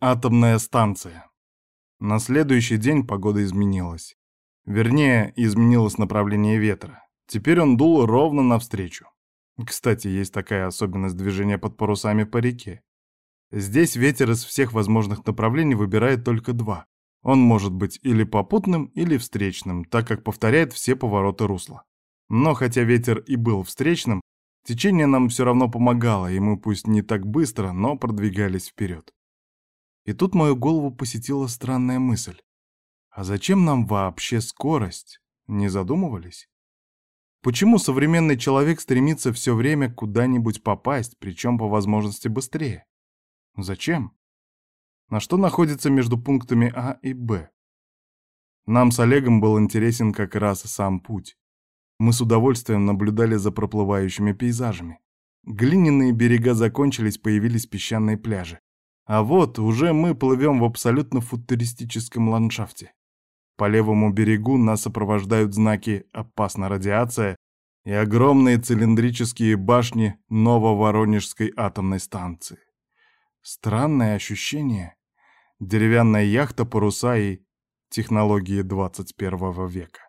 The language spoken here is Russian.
Атомная станция. На следующий день погода изменилась. Вернее, изменилось направление ветра. Теперь он дул ровно навстречу. Кстати, есть такая особенность движения под парусами по реке. Здесь ветер из всех возможных направлений выбирает только два. Он может быть или попутным, или встречным, так как повторяет все повороты русла. Но хотя ветер и был встречным, течение нам все равно помогало, и мы пусть не так быстро, но продвигались вперед. И тут мою голову посетила странная мысль. А зачем нам вообще скорость? Не задумывались? Почему современный человек стремится все время куда-нибудь попасть, причем по возможности быстрее? Зачем? На что находится между пунктами А и Б? Нам с Олегом был интересен как раз сам путь. Мы с удовольствием наблюдали за проплывающими пейзажами. Глиняные берега закончились, появились песчаные пляжи. А вот уже мы плывем в абсолютно футуристическом ландшафте. По левому берегу нас сопровождают знаки «Опасна радиация» и огромные цилиндрические башни Нововоронежской атомной станции. Странное ощущение. Деревянная яхта, паруса и технологии 21 века.